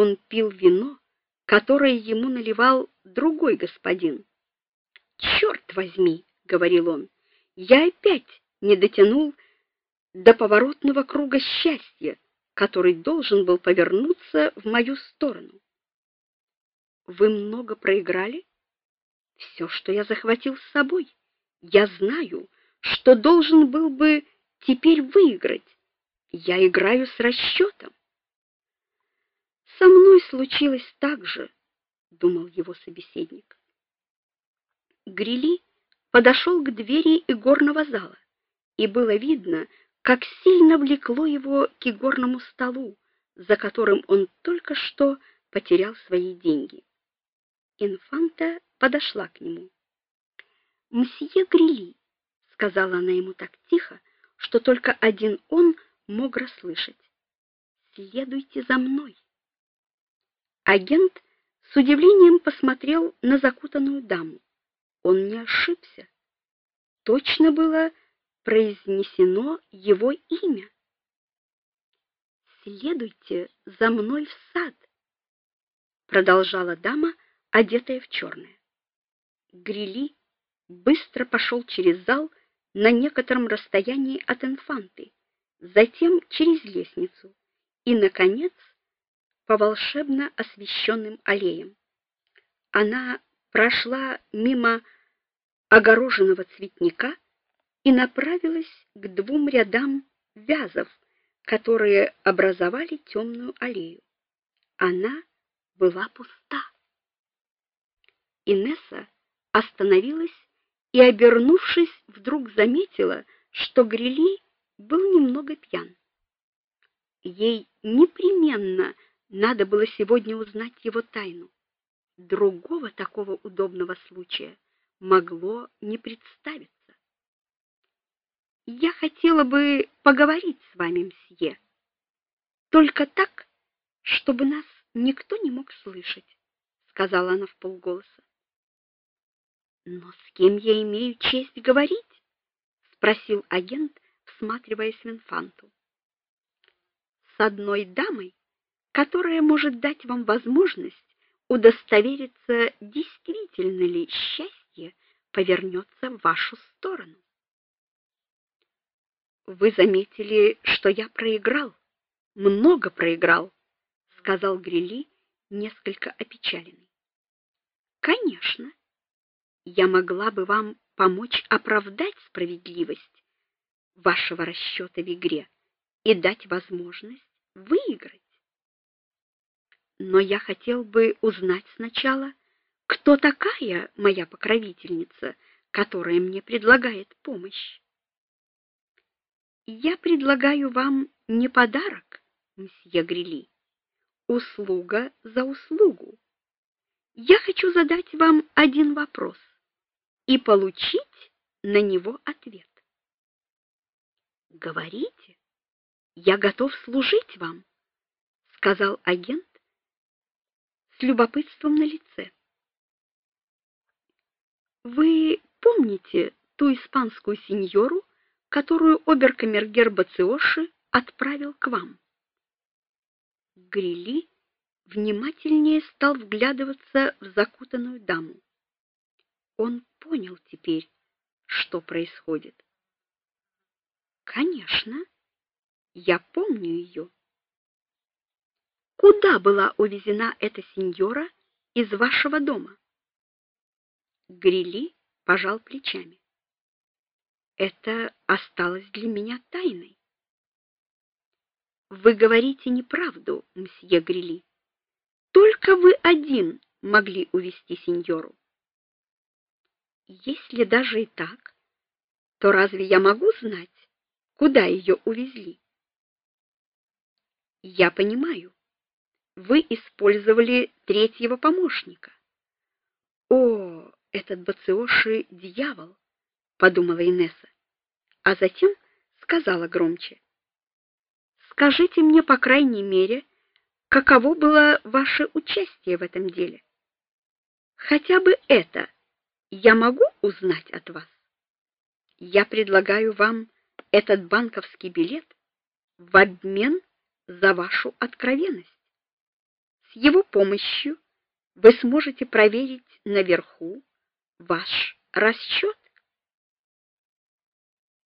он пил вино, которое ему наливал другой господин. «Черт возьми, говорил он. Я опять не дотянул до поворотного круга счастья, который должен был повернуться в мою сторону. Вы много проиграли? Все, что я захватил с собой. Я знаю, что должен был бы теперь выиграть. Я играю с расчетом. Случилось так же, думал его собеседник. Грили подошел к двери игорного зала, и было видно, как сильно влекло его к игорному столу, за которым он только что потерял свои деньги. Инфанта подошла к нему. "Мсье Грили", сказала она ему так тихо, что только один он мог расслышать. "Следуйте за мной". Агент с удивлением посмотрел на закутанную даму. Он не ошибся. Точно было произнесено его имя. Следуйте за мной в сад, продолжала дама, одетая в черное. Грили быстро пошел через зал на некотором расстоянии от инфанты, затем через лестницу и наконец по волшебно освещенным аллеям. Она прошла мимо огороженного цветника и направилась к двум рядам вязов, которые образовали темную аллею. Она была пуста. Инесса остановилась и, обернувшись, вдруг заметила, что Грили был немного пьян. Ей непременно надо было сегодня узнать его тайну. Другого такого удобного случая могло не представиться. Я хотела бы поговорить с вами, мсье. Только так, чтобы нас никто не мог слышать, сказала она вполголоса. Но с кем я имею честь говорить? спросил агент, всматриваясь в инфанту. С одной дамой, которая может дать вам возможность удостовериться, действительно ли счастье повернется в вашу сторону. Вы заметили, что я проиграл, много проиграл, сказал Грили, несколько опечаленный. Конечно, я могла бы вам помочь оправдать справедливость вашего расчета в игре и дать возможность выиграть. Но я хотел бы узнать сначала, кто такая моя покровительница, которая мне предлагает помощь. Я предлагаю вам не подарок, мсье Грили, услуга за услугу. Я хочу задать вам один вопрос и получить на него ответ. Говорите, я готов служить вам, сказал агент с любопытством на лице. Вы помните ту испанскую сеньору, которую оберкамергер Бациоши отправил к вам? Грили внимательнее стал вглядываться в закутанную даму. Он понял теперь, что происходит. Конечно, я помню ее. Куда была увезена эта сеньора из вашего дома? Грили пожал плечами. Это осталось для меня тайной. Вы говорите неправду, мсье Грили. Только вы один могли увести сеньору. Если даже и так, то разве я могу знать, куда ее увезли? Я понимаю. Вы использовали третьего помощника. О, этот Бациоши дьявол, подумала Инесса, а затем сказала громче: Скажите мне, по крайней мере, каково было ваше участие в этом деле? Хотя бы это я могу узнать от вас? Я предлагаю вам этот банковский билет в обмен за вашу откровенность. С его помощью вы сможете проверить наверху ваш расчет.